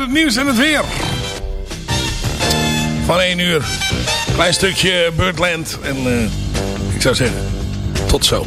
het nieuws en het weer. Van 1 uur. Klein stukje Birdland. En uh, ik zou zeggen, tot zo.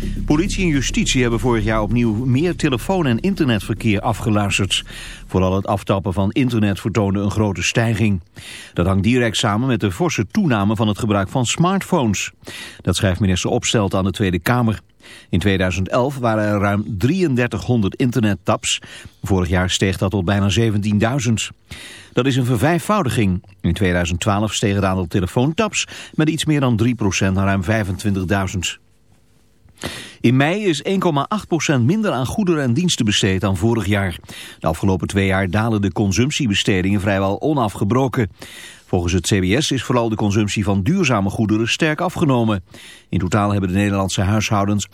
Politie en justitie hebben vorig jaar opnieuw meer telefoon- en internetverkeer afgeluisterd. Vooral het aftappen van internet vertoonde een grote stijging. Dat hangt direct samen met de forse toename van het gebruik van smartphones. Dat schrijft minister Opstelt aan de Tweede Kamer. In 2011 waren er ruim 3300 internettaps. Vorig jaar steeg dat tot bijna 17.000. Dat is een vervijfvoudiging. In 2012 steeg het aantal telefoontaps met iets meer dan 3% naar ruim 25.000. In mei is 1,8% minder aan goederen en diensten besteed dan vorig jaar. De afgelopen twee jaar dalen de consumptiebestedingen vrijwel onafgebroken. Volgens het CBS is vooral de consumptie van duurzame goederen sterk afgenomen. In totaal hebben de Nederlandse huishoudens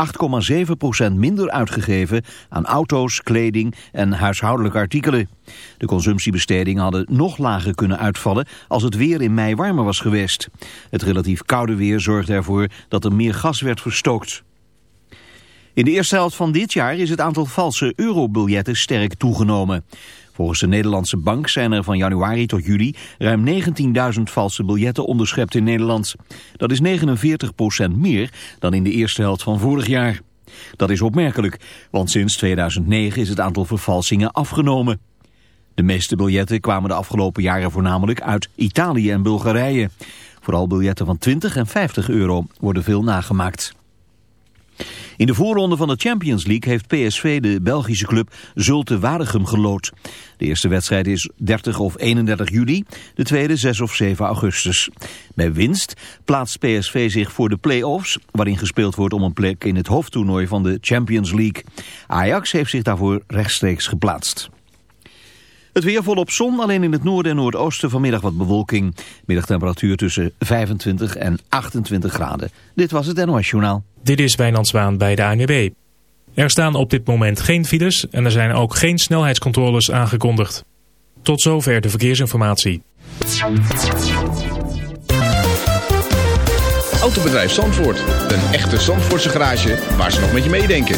8,7% minder uitgegeven aan auto's, kleding en huishoudelijke artikelen. De consumptiebestedingen hadden nog lager kunnen uitvallen als het weer in mei warmer was geweest. Het relatief koude weer zorgde ervoor dat er meer gas werd verstookt. In de eerste helft van dit jaar is het aantal valse eurobiljetten sterk toegenomen. Volgens de Nederlandse bank zijn er van januari tot juli ruim 19.000 valse biljetten onderschept in Nederland. Dat is 49% meer dan in de eerste helft van vorig jaar. Dat is opmerkelijk, want sinds 2009 is het aantal vervalsingen afgenomen. De meeste biljetten kwamen de afgelopen jaren voornamelijk uit Italië en Bulgarije. Vooral biljetten van 20 en 50 euro worden veel nagemaakt. In de voorronde van de Champions League heeft PSV de Belgische club Zulte Waregem gelood. De eerste wedstrijd is 30 of 31 juli, de tweede 6 of 7 augustus. Bij winst plaatst PSV zich voor de play-offs, waarin gespeeld wordt om een plek in het hoofdtoernooi van de Champions League. Ajax heeft zich daarvoor rechtstreeks geplaatst. Het weer volop zon, alleen in het noorden en noordoosten vanmiddag wat bewolking. Middagtemperatuur tussen 25 en 28 graden. Dit was het NOS Journaal. Dit is Wijnandswaan bij de ANWB. Er staan op dit moment geen files en er zijn ook geen snelheidscontroles aangekondigd. Tot zover de verkeersinformatie. Autobedrijf Zandvoort. Een echte Zandvoortse garage waar ze nog met je meedenken.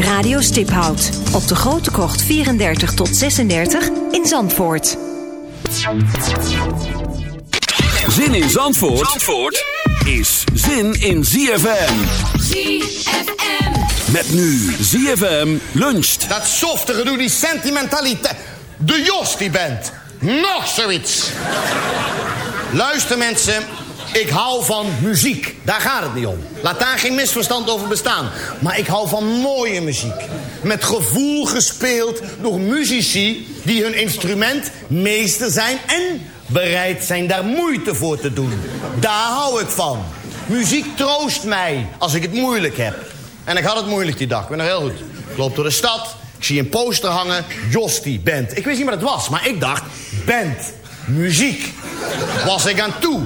Radio Stiphout op de Grote Krocht 34 tot 36 in Zandvoort. Zin in Zandvoort, Zandvoort is zin in ZFM. ZFM. Met nu ZFM luncht. Dat softe gedoe, die sentimentaliteit. De Jos die bent. Nog zoiets. Luister mensen, Ik hou van muziek. Daar gaat het niet om. Laat daar geen misverstand over bestaan. Maar ik hou van mooie muziek. Met gevoel gespeeld door muzici die hun instrument meester zijn en bereid zijn daar moeite voor te doen. Daar hou ik van. Muziek troost mij als ik het moeilijk heb. En ik had het moeilijk die dag, ik ben nog heel goed. Ik loop door de stad, ik zie een poster hangen, Josti Band. Ik wist niet wat het was, maar ik dacht, band, muziek. Was ik aan toe.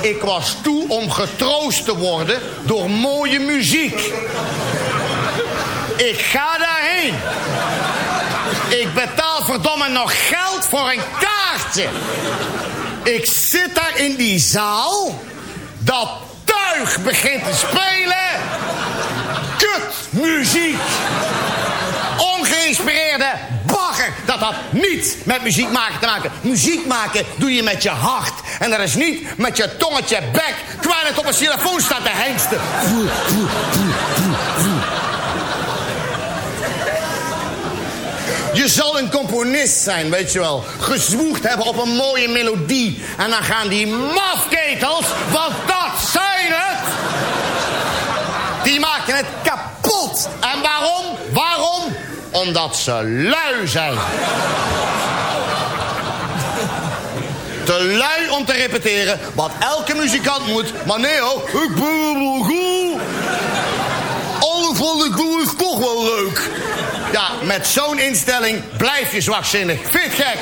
Ik was toe om getroost te worden door mooie muziek. Ik ga daarheen. Ik betaal verdomme nog geld voor een kaartje. Ik zit daar in die zaal. Dat tuig begint te spelen. Kut muziek. Ongeïnspireerde had niets met muziek maken te maken. Muziek maken doe je met je hart. En dat is niet met je tongetje bek. Het op een telefoon staat te hengsten. Je zal een componist zijn, weet je wel. Gezwoegd hebben op een mooie melodie. En dan gaan die mafketels, want dat zijn het. Die maken het kapot. En waarom? Waarom? Omdat ze lui zijn. Te lui om te repeteren wat elke muzikant moet. Maar nee hoor, ik ben wel goed. Alles wat ik doe is toch wel leuk. Ja, met zo'n instelling blijf je zwakzinnig. Vind gek?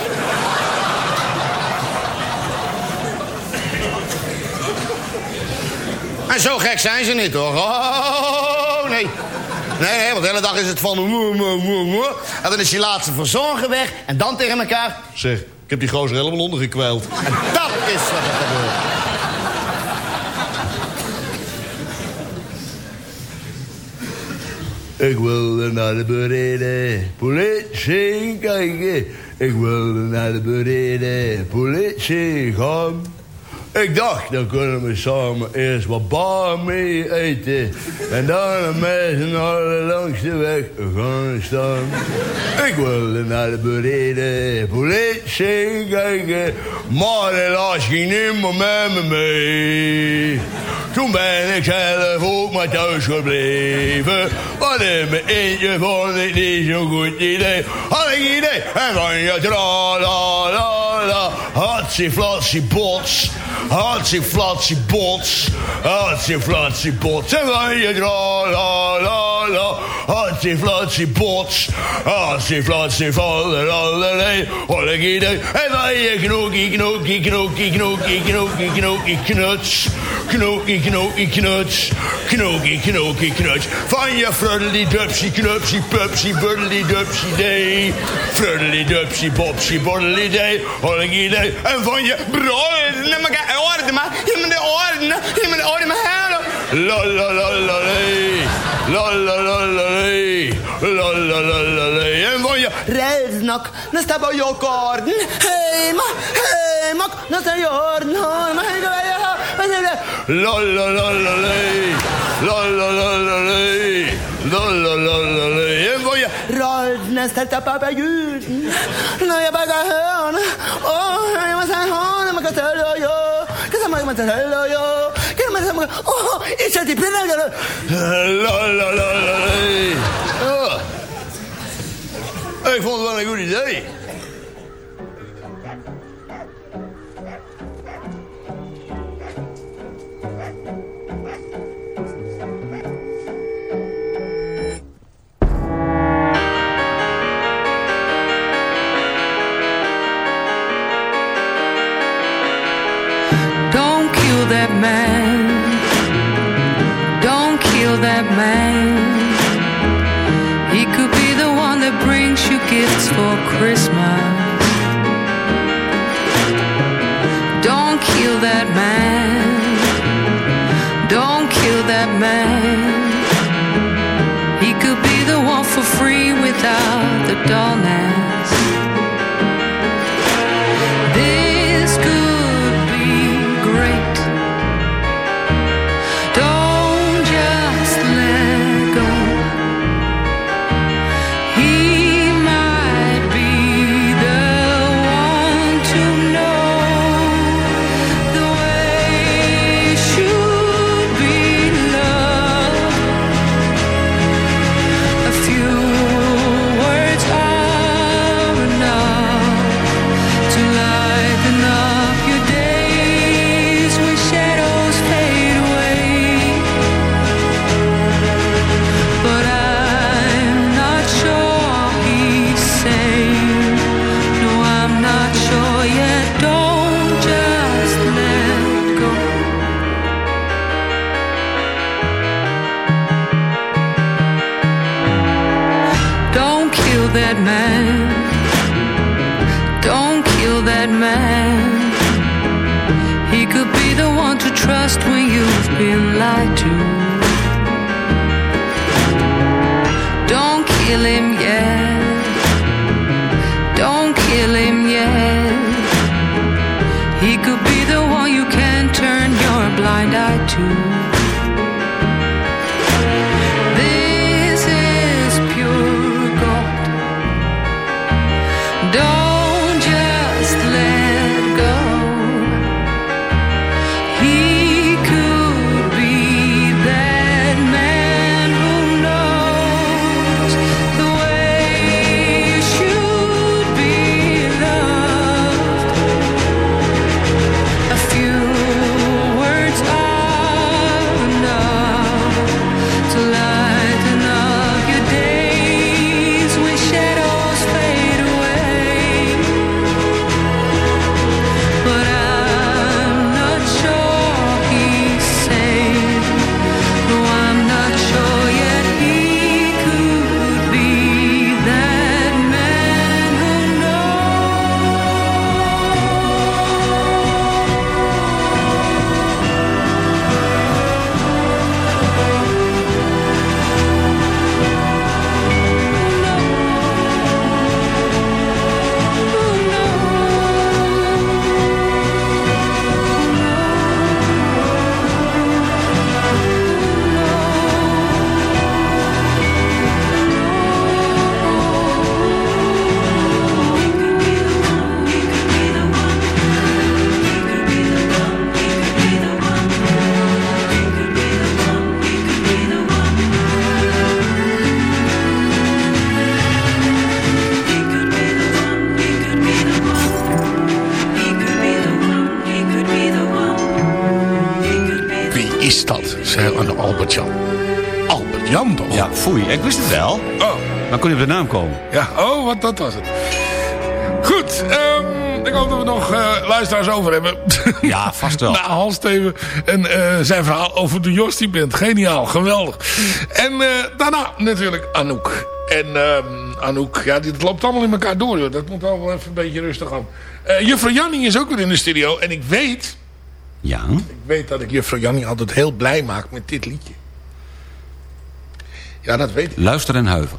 En zo gek zijn ze niet hoor. Oh, nee. Nee, nee, want de hele dag is het van... En dan is die laatste verzorger weg. En dan tegen elkaar... Zeg, ik heb die gozer helemaal ondergekwijld. En dat is wat er gebeurt. Ik wilde naar de bereden politie kijken. Ik wilde naar de bereden politie gaan. Ik dacht, dan kunnen we samen eerst wat bar mee eten. En dan met z'n allen langs de weg gaan staan. Ik wilde naar de bereden politie kijken. Maar helaas ging niemand met me mee. Toen ben ik zelf ook maar thuis gebleven. Want in mijn eentje vond ik niet zo'n goed idee. Had ik idee en van je tra la la la. Hatsie flatsie bots. Hatsie flatsie bots. Hatsie flatsie bots. En van je tra la la la. Hatsie flatsie bots. Hatsie flatsie vallen allerlei. Had ik idee en van je knokie knokie knokie knokie knokie knokie knuts. Knokie knokie knuts. Knokie knokie knuts. Van je fruddely dupsie knupsie pupsie buddely dupsie day. Fruddely dupsie bopsie boddely day. Had ik idee en van je brood. Neem maar orde maar. Je moet de orde. Je moet de orde maar halen. La la la la lay. La la la la lay. La la la la lay. En van je reisnak. Dan staat bij je orden. Hey ma. Hey mak. Dan staat je orden. Hey ma. Hey ma. La la la la lay. La la la la lay. La la la la lay. En van je reisnak staat daar bij je. Nou je bij je hörn. Oh, je moet zijn hörn. Maar kan tellen je. Kan maar tellen je. Kan maar tellen Oh, ik zet die binnen. La la la la lay. Ja. Ik vond het wel een goed idee. Don't kill that man. That man. He could be the one that brings you gifts for Christmas. Don't kill that man. Don't kill that man. He could be the one for free without the dullness. Naam komen? ja. Oh, wat dat was het. Goed, ehm, ik hoop dat we nog eh, luisteraars over hebben. Ja, vast wel. Na Hans Steven en eh, zijn verhaal over de Jostie Band. Geniaal, geweldig. En eh, daarna natuurlijk Anouk. En ehm, Anouk, ja, dit loopt allemaal in elkaar door. Joh. Dat moet wel wel even een beetje rustig gaan. Eh juffrouw Jannie is ook weer in de studio. En ik weet, Ja. ik weet dat ik juffrouw Jannie altijd heel blij maak met dit liedje. Ja, dat weet ik. Luister en huiver.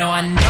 Sun. No, I know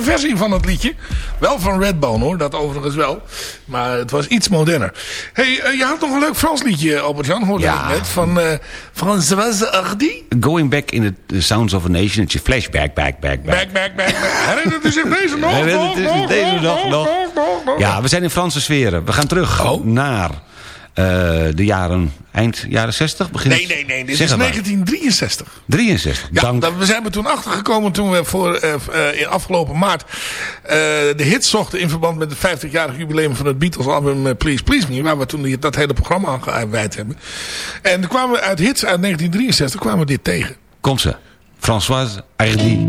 Modernere versie van het liedje. Wel van Redbone hoor, dat overigens wel. Maar het was iets moderner. hey, eh, je had nog een leuk Frans liedje, Albert-Jan, hoorde Ja. ik net. Van uh, Françoise Hardy. Going back in the sounds of a nation. Het je flashback, back, back, back. Back, back, back. Herinnert u zich deze nog? Herinnert u zich deze nog, nog? Ja, we zijn in Franse sferen. We gaan terug Oh. naar eh, de jaren, eind jaren 60, begin... Nee, nee, nee. Dit is het maar. 1963. 63, Ja, dank. dat, we zijn er toen achtergekomen toen we voor, eh, eh, in afgelopen maart eh, de hits zochten in verband met het 50-jarig jubileum van het Beatles album eh, Please Please Me. Waar we toen die, dat hele programma aan gewijd hebben. En toen kwamen we uit hits uit 1963 kwamen we dit tegen. Komt ze. Françoise Hardy.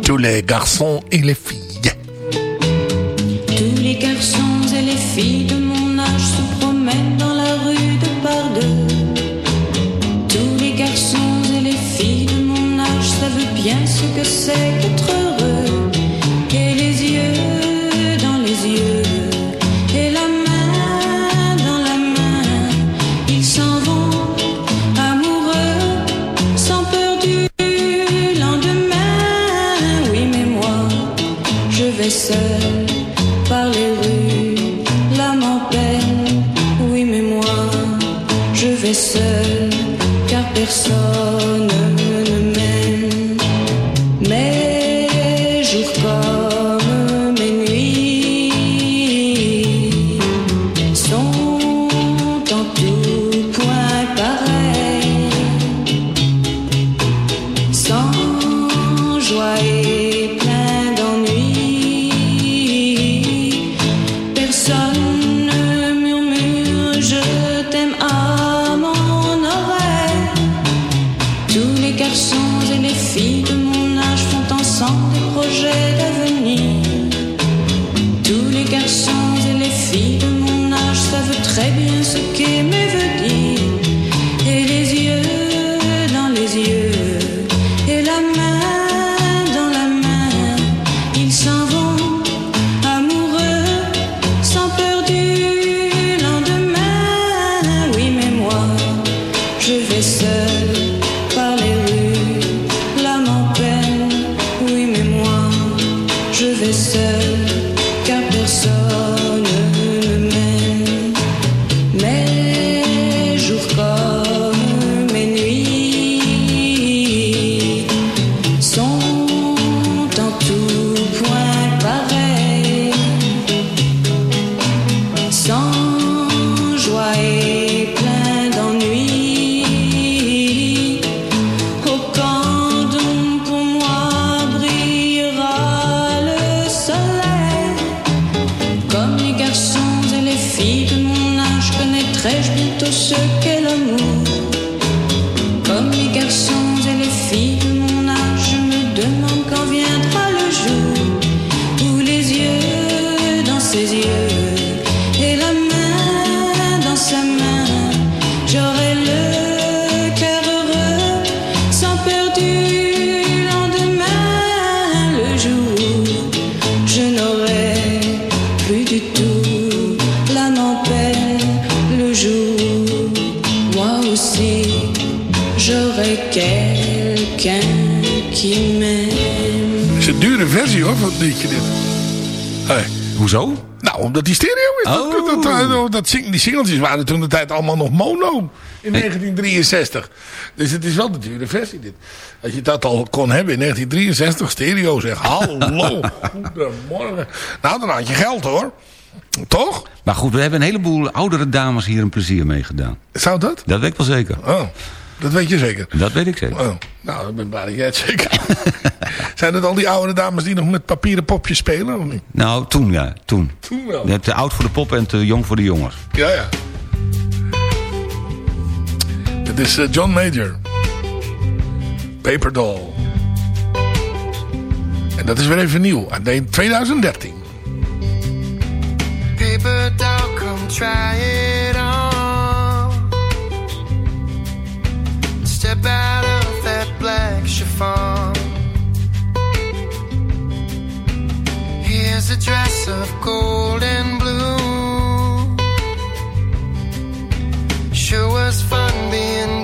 Tous les garçons et les filles. Tous les garçons et les filles de mon âge se promènent dans la rue de par deux. Tous les garçons et les filles de mon âge savent bien ce que c'est garçons et les filles Hoezo? Nou, omdat die stereo is. Dat, dat, dat, die singeltjes waren toen de tijd allemaal nog mono. In 1963. Dus het is wel de dure versie dit. Als je dat al kon hebben in 1963, stereo zeg. Hallo, goedemorgen. Nou, dan had je geld hoor. Toch? Maar goed, we hebben een heleboel oudere dames hier een plezier mee gedaan. Zou dat? Dat weet ik wel zeker. Oh, dat weet je zeker. Dat weet ik zeker. Oh, nou, ik ben blij dat jij het zeker Zijn het al die oude dames die nog met papieren popjes spelen? Of niet? Nou, toen ja, toen. Toen wel. Je hebt te oud voor de pop en te jong voor de jongens. Ja, ja. Dit is eh, John Major. Paper Doll. En dat is weer even nieuw. Uit 2013. Paper doll, come try it Step out of that black chiffon. Here's a dress of gold and blue. Sure was fun being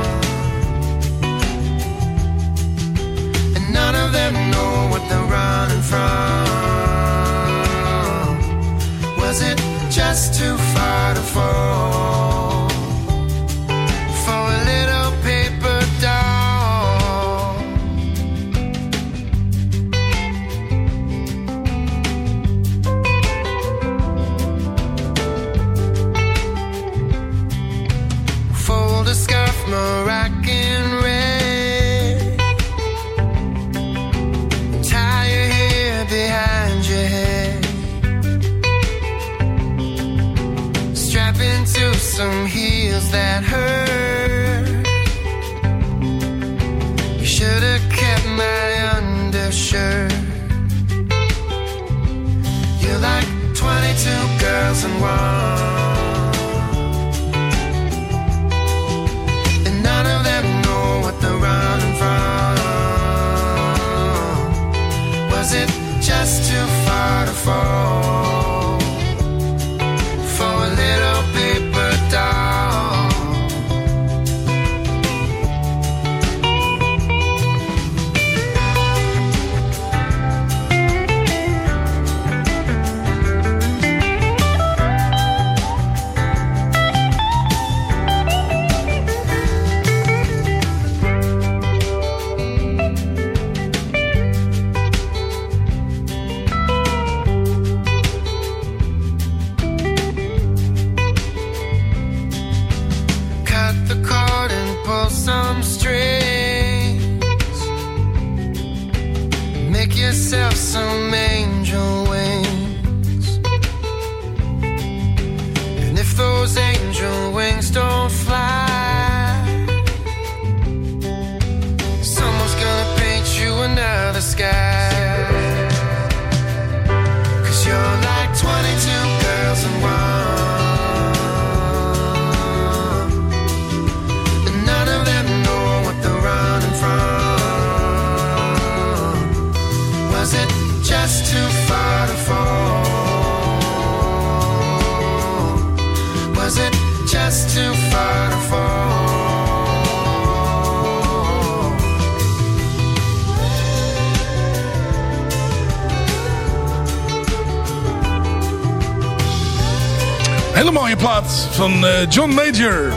Van eh, John Major.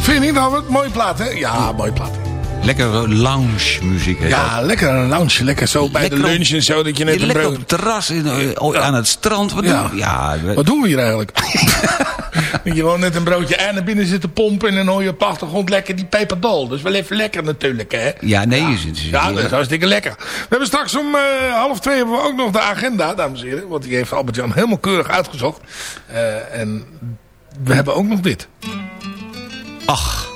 Vind je niet, Albert? Mooie plaat, hè? Ja, mooie plaat. Lekker lounge muziek. Ja, lekker een lounge. Lekker zo bij Lekker de op- lunch en zo. Dat je net een lekker op het terras, in, eh, aan het strand. Wat Ja. doen we? Ja, we- Wat doen we hier eigenlijk? je gewoon net een broodje en naar binnen zit te pompen... en dan hoor je op de achtergrond lekker die peperdol. Dus wel even lekker natuurlijk, hè? ja nee, je zit... Ja, dat is hartstikke lekker. We hebben straks om eh, half twee hebben we ook nog de agenda, dames en heren. Want die heeft Albert-Jan helemaal keurig uitgezocht. Eh, en we hebben ook nog dit. Ach,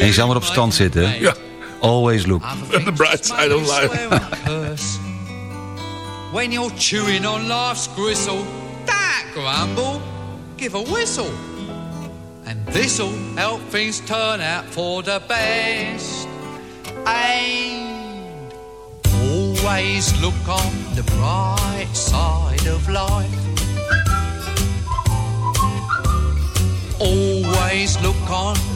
en je zal maar op stand zitten. hè? Ja. Always look. The bright side of life. When you're chewing on life's gristle, that grumble, give a whistle. And this'll help things turn out for the best. And always look on the bright side of life.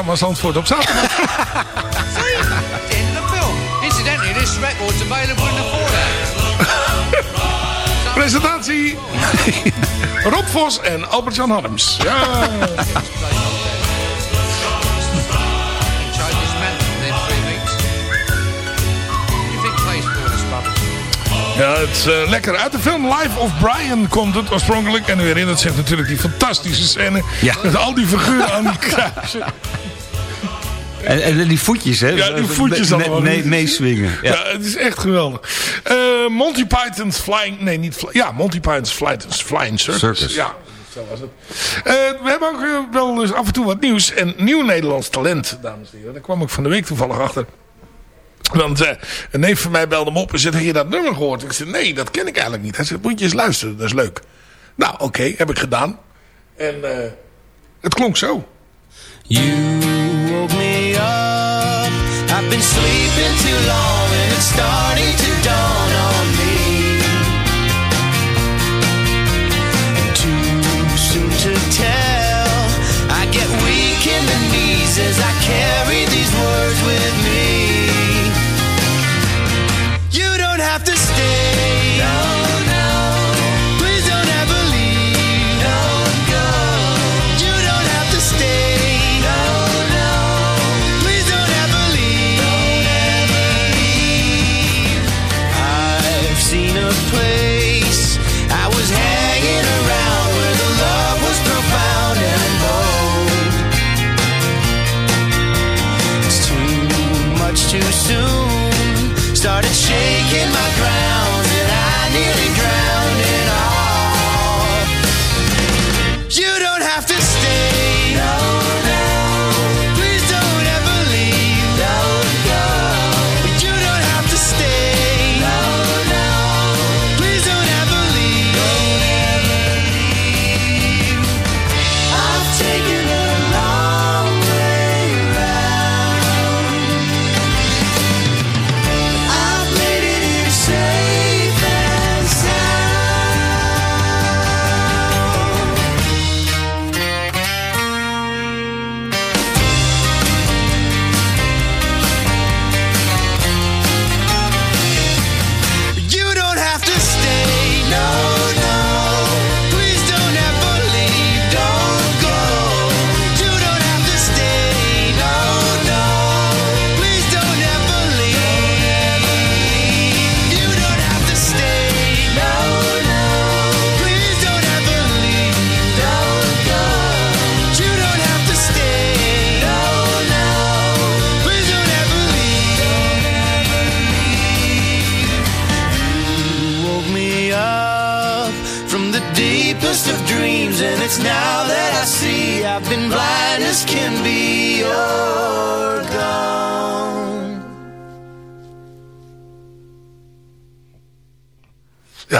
programma Zandvoort op zaterdag. See? The film. Incidentally, this record's available in the foyer. Presentatie Rob Vos en Albert-Jan Harms. Ja. Ja, het is eh, lekker. Uit de film Life of Brian komt het oorspronkelijk. En u herinnert zich natuurlijk die fantastische scène. Ja. Met al die figuren aan die kruisen. En, en die voetjes, hè? Ja, die voetjes allemaal. me- Meeswingen. Ja. Ja. het is echt geweldig. Eh, Monty Python's Flying... Nee, niet... Fly- ja, Monty Python's Flying, Flying Circus. Circus. Ja, zo was het. Eh, we hebben ook eh, wel eens af en toe wat nieuws. En nieuw Nederlands talent, dames en heren. Daar kwam ik van de week toevallig achter. Want een neef van mij belde me op en zei, heb je dat nummer gehoord? Ik zei, nee, dat ken ik eigenlijk niet. Hij zei, moet je eens luisteren, dat is leuk. Nou, oké, heb ik gedaan. En eh, het klonk zo. You. Been sleeping too long and it's starting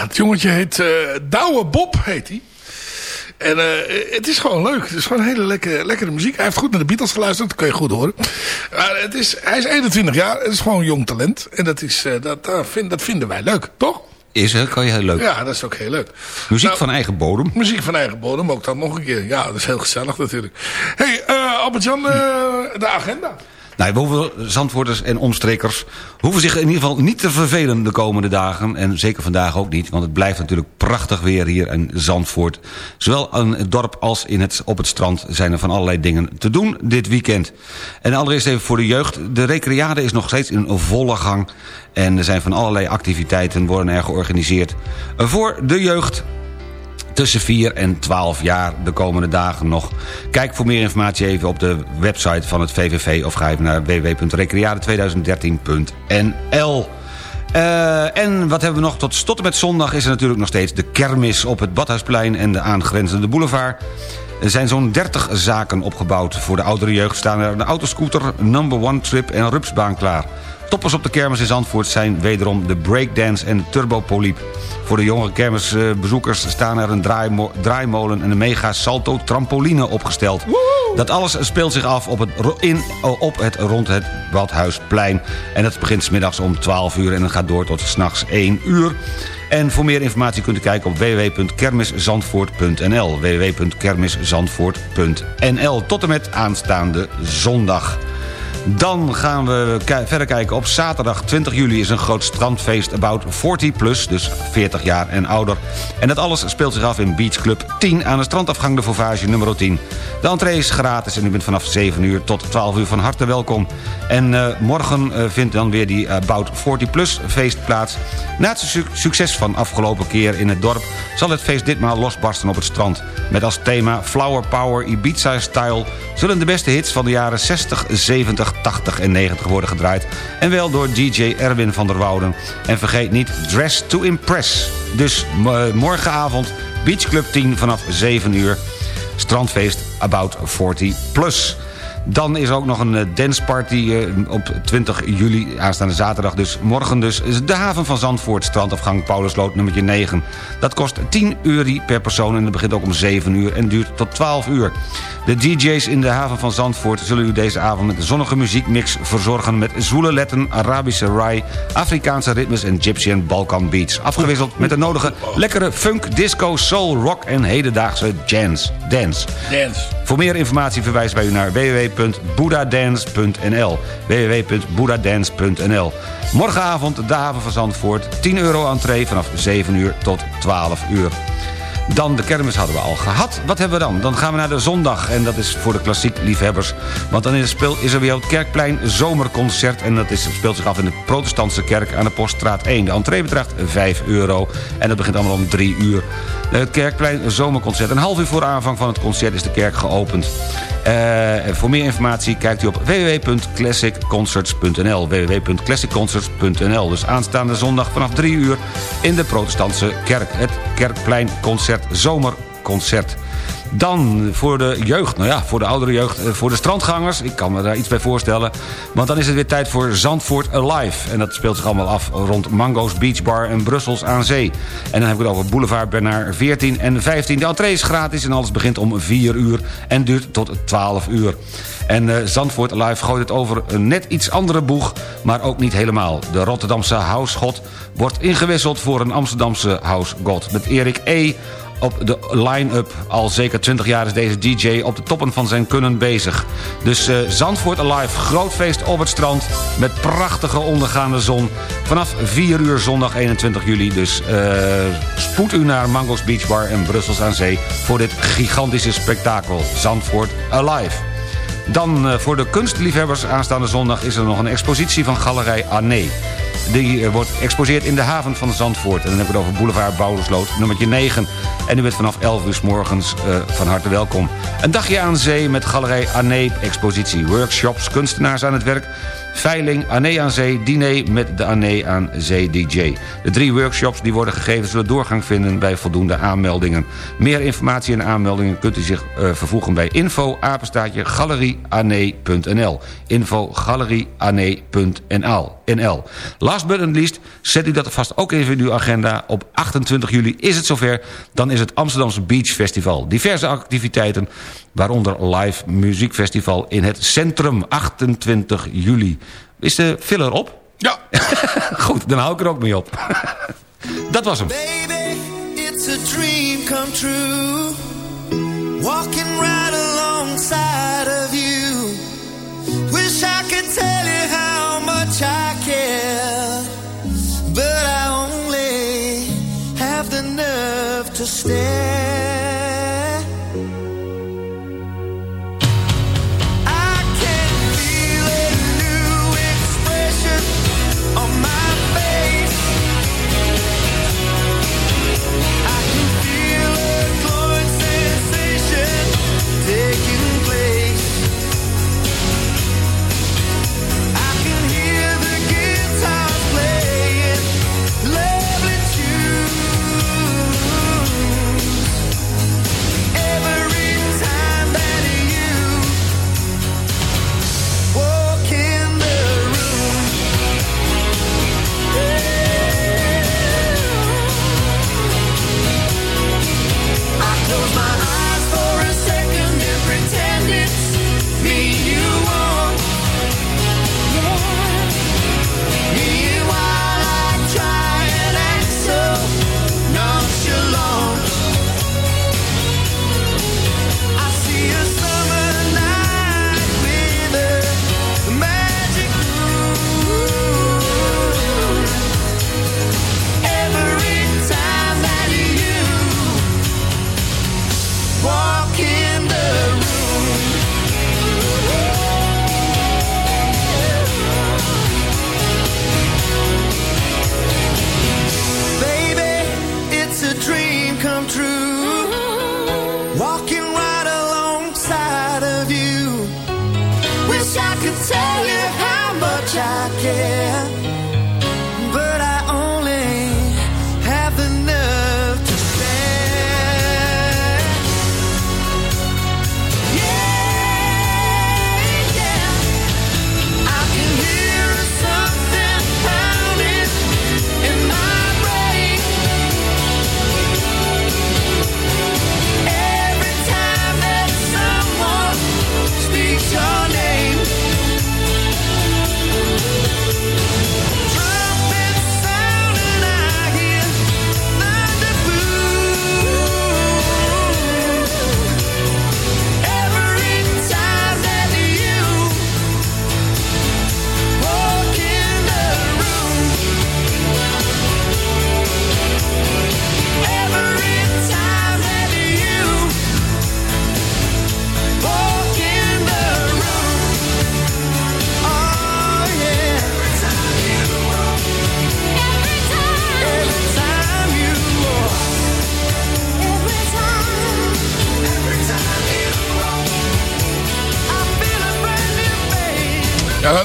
Het jongetje heet eh Douwe Bob, heet hij. En eh, het is gewoon leuk. Het is gewoon hele lekkere, lekkere muziek. Hij heeft goed naar de Beatles geluisterd, dat kun je goed horen. Maar het is, hij is 21 jaar, het is gewoon jong talent. En dat, is, eh, dat, dat, vind, dat vinden wij leuk, toch? Is het, kan je heel leuk. Ja, dat is ook heel leuk. Muziek Nou, van eigen bodem. Muziek van eigen bodem, ook dat nog een keer. Ja, dat is heel gezellig natuurlijk. hey, eh Albert-Jan, de agenda. Nou, Zandvoorters en omstrekers hoeven zich in ieder geval niet te vervelen de komende dagen. En zeker vandaag ook niet, want het blijft natuurlijk prachtig weer hier in Zandvoort. Zowel in het dorp als in het, op het strand zijn er van allerlei dingen te doen dit weekend. En allereerst even voor de jeugd. De recreade is nog steeds in volle gang. En er zijn van allerlei activiteiten worden er georganiseerd voor de jeugd tussen 4 en 12 jaar de komende dagen nog. Kijk voor meer informatie even op de website van het VVV... of ga even naar www.recreade2013.nl. Eh, en wat hebben we nog? Tot, tot met zondag is er natuurlijk nog steeds de kermis... op het Badhuisplein en de aangrenzende boulevard. Er zijn zo'n 30 zaken opgebouwd. Voor de oudere jeugd staan er een autoscooter, number one trip en rupsbaan klaar. Toppers op de kermis in Zandvoort zijn wederom de breakdance en de turbopoliep. Voor de jongere kermisbezoekers staan er een draaimo- draaimolen en een mega salto trampoline opgesteld. Dat alles speelt zich af op het, in, op het rond het Badhuisplein. En dat begint smiddags om 12 uur en dat gaat door tot s'nachts 1 uur. En voor meer informatie kunt u kijken op www.kermiszandvoort.nl www.kermiszandvoort.nl Tot en met aanstaande zondag. Dan gaan we verder kijken. Op zaterdag 20 juli is een groot strandfeest about 40 plus, dus 40 jaar en ouder. En dat alles speelt zich af in Beach Club 10 aan de strandafgang de Fauvage nummer 10. De entree is gratis en u bent vanaf 7 uur tot 12 uur van harte welkom. En eh, morgen eh, vindt dan weer die about 40 plus feest plaats. Na het su- succes van afgelopen keer in het dorp zal het feest ditmaal losbarsten op het strand. Met als thema Flower Power Ibiza Style zullen de beste hits van de jaren 60, 70, 80 en 90 worden gedraaid. En wel door DJ Erwin van der Wouden. En vergeet niet Dress to Impress. Dus m- morgenavond Beach Club 10 vanaf 7 uur. Strandfeest About 40 Plus. Dan is er ook nog een eh, danceparty eh, op 20 juli, aanstaande zaterdag dus. Morgen dus de haven van Zandvoort, strandafgang Paulusloot nummertje 9. Dat kost 10 euro per persoon en het begint ook om 7 uur en duurt tot 12 uur. De DJ's in de haven van Zandvoort zullen u deze avond met een zonnige muziekmix verzorgen... met zwoele letten, Arabische rai, Afrikaanse ritmes en Gypsy en Balkan beats. Afgewisseld met de nodige lekkere funk, disco, soul, rock en hedendaagse jazz, dance. Dance. Voor meer informatie verwijzen wij u naar www.boeddadance.nl Morgenavond de haven van Zandvoort, 10 euro entree vanaf 7 uur tot 12 uur. Dan de kermis hadden we al gehad. Wat hebben we dan? Dan gaan we naar de zondag. En dat is voor de klassiek liefhebbers. Want dan is, is er weer het Kerkplein zomerconcert. En dat is, speelt zich af in de protestantse kerk aan de Poststraat 1. De entree bedraagt 5 euro. En dat begint allemaal om 3 uur. Het Kerkplein zomerconcert. Een half uur voor aanvang van het concert is de kerk geopend. Eh, voor meer informatie kijkt u op www.classicconcerts.nl www.classicconcerts.nl Dus aanstaande zondag vanaf 3 uur in de protestantse kerk. Het Kerkpleinconcert Zomerconcert. Dan voor de jeugd, nou ja, voor de oudere jeugd, eh, voor de strandgangers. Ik kan me daar iets bij voorstellen. Want dan is het weer tijd voor Zandvoort Alive. En dat speelt zich allemaal af rond Mango's Beach Bar en Brussels aan Zee. En dan heb ik het over Boulevard Bernard 14 en 15. De entree is gratis en alles begint om 4 uur en duurt tot 12 uur. En eh, Zandvoort Alive gooit het over een net iets andere boeg, maar ook niet helemaal. De Rotterdamse housegod wordt ingewisseld voor een Amsterdamse housegod. Met Erik E op de line-up. Al zeker 20 jaar is deze DJ op de toppen van zijn kunnen bezig. Dus eh, Zandvoort Alive, groot feest op het strand... met prachtige ondergaande zon. Vanaf 4 uur zondag 21 juli. Dus eh, spoed u naar Mango's Beach Bar en Brussels aan Zee... voor dit gigantische spektakel. Zandvoort Alive. Dan eh, voor de kunstliefhebbers aanstaande zondag... is er nog een expositie van Galerij Ané. Die eh, wordt geëxposeerd in de haven van Zandvoort. En dan hebben we het over Boulevard Bouwersloot, nummertje 9. En u bent vanaf 11 uur s morgens eh, van harte welkom. Een dagje aan zee met Galerij Ané expositie. Workshops, kunstenaars aan het werk... Veiling, Ané aan Zee, diner met de Ané aan Zee DJ. De drie workshops die worden gegeven zullen doorgang vinden bij voldoende aanmeldingen. Meer informatie en aanmeldingen kunt u zich uh, vervoegen bij info apenstaatje galerieane.nl info galerieane.nl NL. Last but not least, zet u dat vast ook even in uw agenda. Op 28 juli is het zover. Dan is het Amsterdamse Beach Festival. Diverse activiteiten, waaronder live muziekfestival in het centrum. 28 juli. Is de filler op? Ja. Goed, dan hou ik er ook mee op. dat was hem. Baby, it's a dream come true. Walking right alongside of you. Wish I could tell you how much I care. To stare.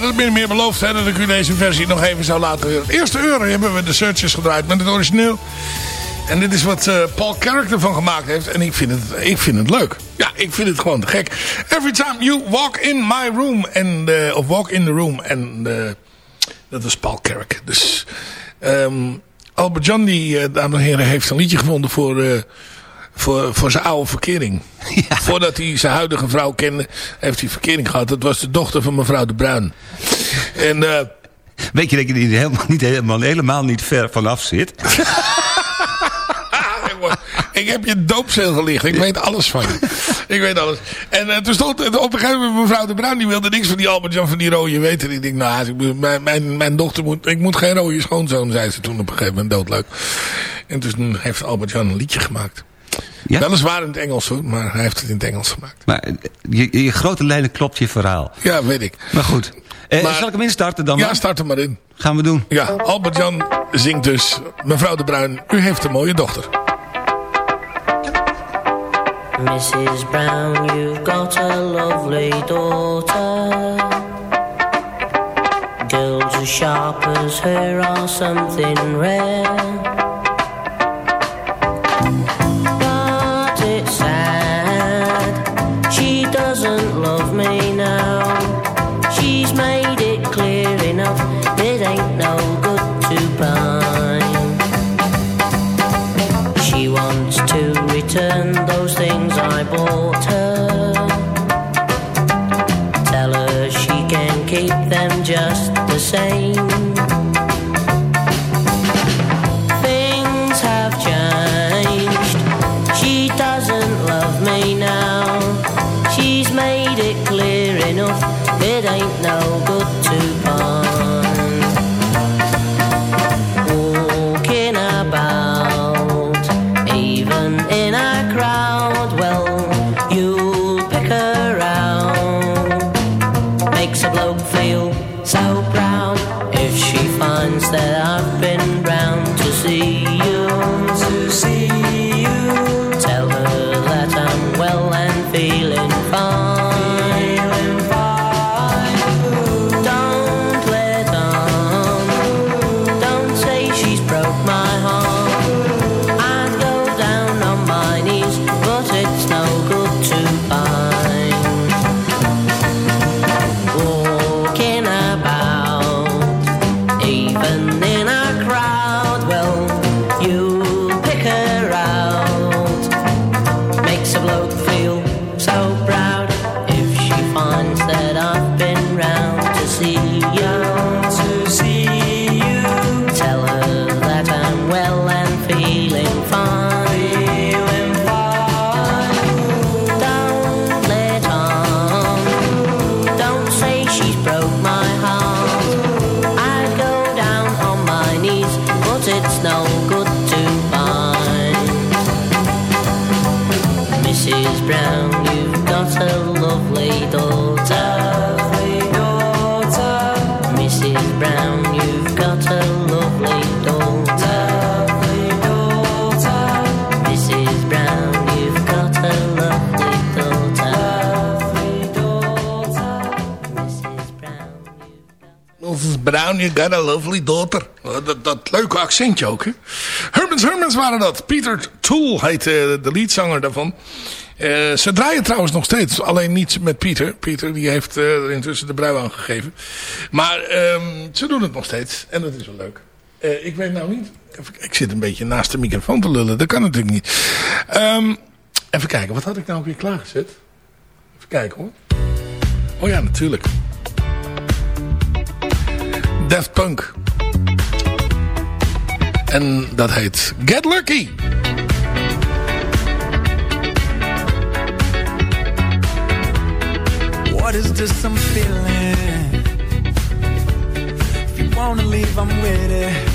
Dat meer beloofd dat ik u deze versie nog even zou laten horen. Eerste uur hebben we de Searchers gedraaid met het origineel. En dit is wat eh, Paul Carrick ervan gemaakt heeft. En ik vind, het, ik vind het leuk. Ja, ik vind het gewoon te gek. Every time you walk in my room. En, eh, of walk in the room. En eh, dat is Paul Carrick. Dus ehm, Albert Jan, die, dames en heren, heeft een liedje gevonden voor... voor, voor zijn oude verkering. Voordat hij zijn huidige vrouw kende, heeft hij verkering gehad. Dat was de dochter van mevrouw de Bruin. En, eh, Weet je dat je er helemaal niet, helemaal, helemaal niet ver vanaf zit? ik heb je doopzeel gelicht. Ik weet alles van je. Ik weet alles. En eh, toen stond op een gegeven moment mevrouw de Bruin. Die wilde niks van die Albert Jan van die rode weten. Die denkt, nou, ik mijn, mijn, mijn dochter moet... Ik moet geen rode schoonzoon, zei ze toen op een gegeven moment doodleuk. En toen heeft Albert Jan een liedje gemaakt. Weliswaar in het Engels hoor, maar hij heeft het in het Engels gemaakt. Maar eh, je, je grote lijnen klopt je verhaal. Ja, weet ik. Maar goed. Eh, Maar- zal ik hem instarten dan? Ja, maar? start er maar in. Gaan we doen. Ja, Albert Jan zingt dus... Mevrouw de Bruin, u heeft een mooie dochter. Mrs. Brown, you've got a lovely daughter. Girls as sharp as her are something rare. You got a lovely daughter. Dat, dat leuke accentje ook, hè. Hermans Hermans waren dat. Peter Tool heet eh, de leadzanger daarvan. Eh, ze draaien trouwens nog steeds. Alleen niet met Pieter. Pieter die heeft er intussen de brui aangegeven. Maar ehm, ze doen het nog steeds. En dat is wel leuk. Ik weet nou niet... Ik zit een beetje naast de microfoon te lullen. Dat kan natuurlijk niet. Ehm, even kijken. Wat had ik nou weer klaargezet? Even kijken hoor. Oh ja, natuurlijk. Daft Punk. En dat heet Get Lucky. What is this I'm feeling? If you wanna leave, I'm with it.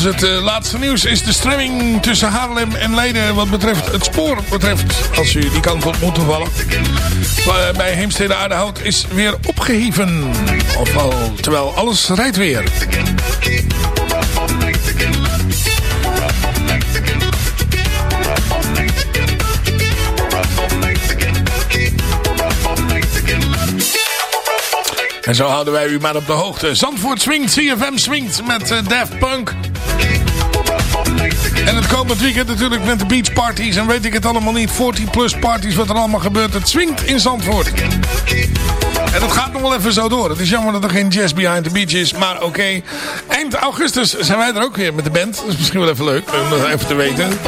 Volgens het eh, laatste nieuws is de stemming tussen Haarlem en Leiden wat betreft het spoor betreft, als u die kant op moet vallen, eh, bij Heemstede Aardehout is weer opgeheven. Ofwel, terwijl alles rijdt weer. En zo houden wij u maar op de hoogte. Zandvoort swingt, CFM swingt met eh, Daft Punk. En het komend weekend natuurlijk met de beach parties en weet ik het allemaal niet. 40 plus parties, wat er allemaal gebeurt. Het swingt in Zandvoort. En dat gaat nog wel even zo door. Het is jammer dat er geen jazz behind the beach is. Maar oké. Eind augustus zijn wij er ook weer met de band. Dat is misschien wel even leuk om dat even te weten.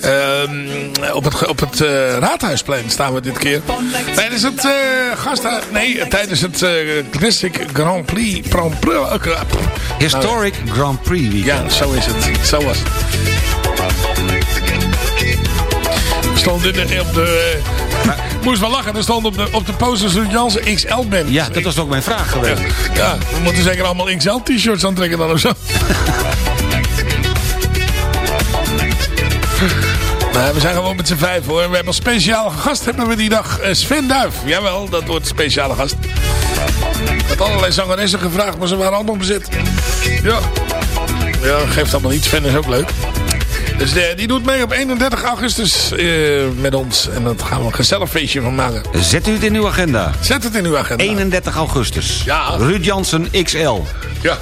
Ehm, op het, op het eh, Raadhuisplein staan we dit keer. Tijdens het uh, gasta... Nee, tijdens het eh, Classic Grand Prix... Grand Prix eh, Historic Grand Prix weekend. Ja, zo is het. Zo was het. Stond in de, op de... Ik moest wel lachen. Er stond op de, op de posters een Jansen XL-band. Ja, dat was ook mijn vraag geweest. Ja, we moeten zeker allemaal XL-t-shirts aantrekken dan of zo. Nou, we zijn gewoon met z'n vijf hoor. We hebben als speciale gast hebben we die dag eh, Sven Duif. Jawel, dat wordt speciale gast. Met allerlei zangeressen gevraagd, maar ze waren allemaal bezet. Ja. Ja, geeft allemaal niet. Sven is ook leuk. Dus de, die doet mee op 31 augustus eh, met ons. En dat gaan we een gezellig feestje van maken. Zet u het in uw agenda. Zet het in uw agenda. 31 augustus. Ja. Ruud Jansen XL. Ja.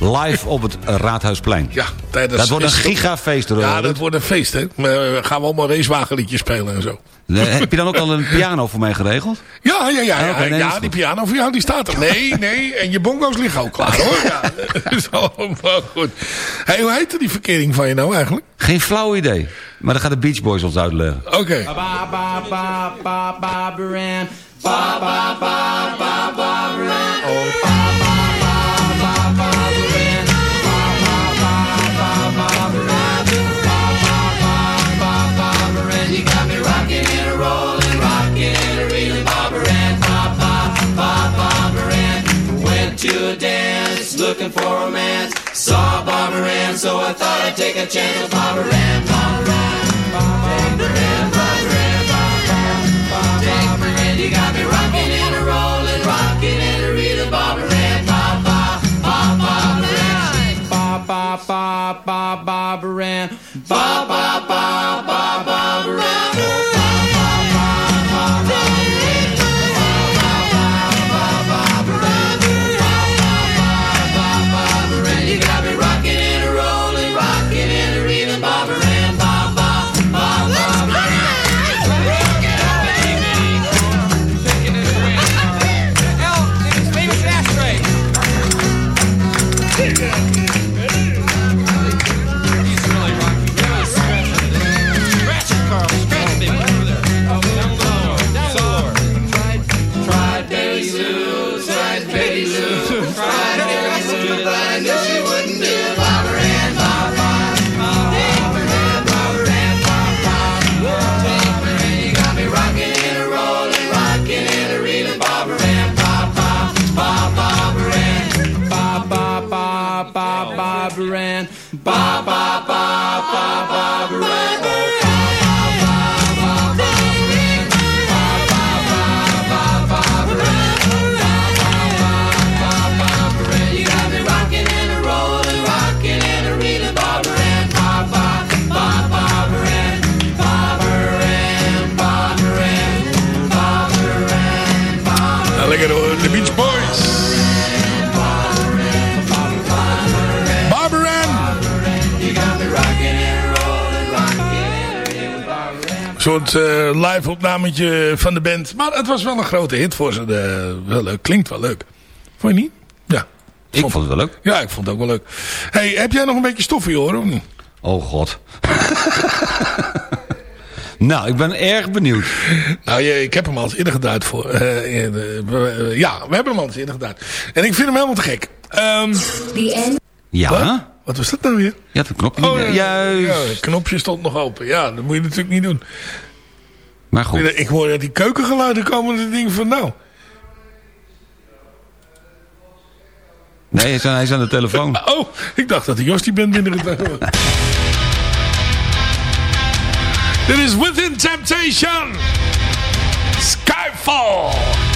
Live op het Raadhuisplein. Ja, tijdens... Dat wordt een gigafeest. hoor. Ja, dat wordt een feest, hè. Eh, gaan we allemaal racewagenliedjes spelen en zo. Eh, Heb je dan ook al een piano voor mij geregeld? Ja, ja, ja. Ah, ja, nee, die piano voor jou, die staat er. Nee, nee. En je bongo's liggen ook klaar, hoor. Ja, dat is allemaal goed. Hey, hoe heette die verkering van je nou eigenlijk? Geen flauw idee. Maar dan gaat de Beach Boys ons uitleggen. Oké. Ba ba ba ba ba. Ba ba ba ba. Oh ba ba ba looking for romance. Saw Barbara Ann, so I thought I'd take a chance with Barbara Ann. Barbara Ann, Barbara Ann, Barbara Ann, Barbara Ann. You got me rocking and a rolling, rocking and a reeling, Barbara Ann. Ba ba ba Barbara Ann. Ba ba ba ba Barbara Ann. Ba opnametje van de band. Maar het was wel een grote hit voor ze. De, wel leuk. Klinkt wel leuk. Vond je niet? Ja. Ik vond het wel leuk. Ja, ik vond het ook wel leuk. hey, heb jij nog een beetje stof in je oren of niet? Oh god. nou, ik ben erg benieuwd. Nou, je, ik heb hem al eens eerder geduid voor. eh, eh, eh, ja, we hebben hem al eens eerder geduid. En ik vind hem helemaal te gek. Ehm, Ja? Wat? Wat was dat nou weer? Ja, dat knopje. Oh, ja, Juist. ja, het knopje stond nog open. Ja, dat moet je natuurlijk niet doen. Maar goed. Ik hoor dat die keukengeluiden komen. En denk van nou. Nee, hij is aan, hij is aan de telefoon. Oh, ik dacht dat de Jos die bent binnen het Dit is Within Temptation. Skyfall.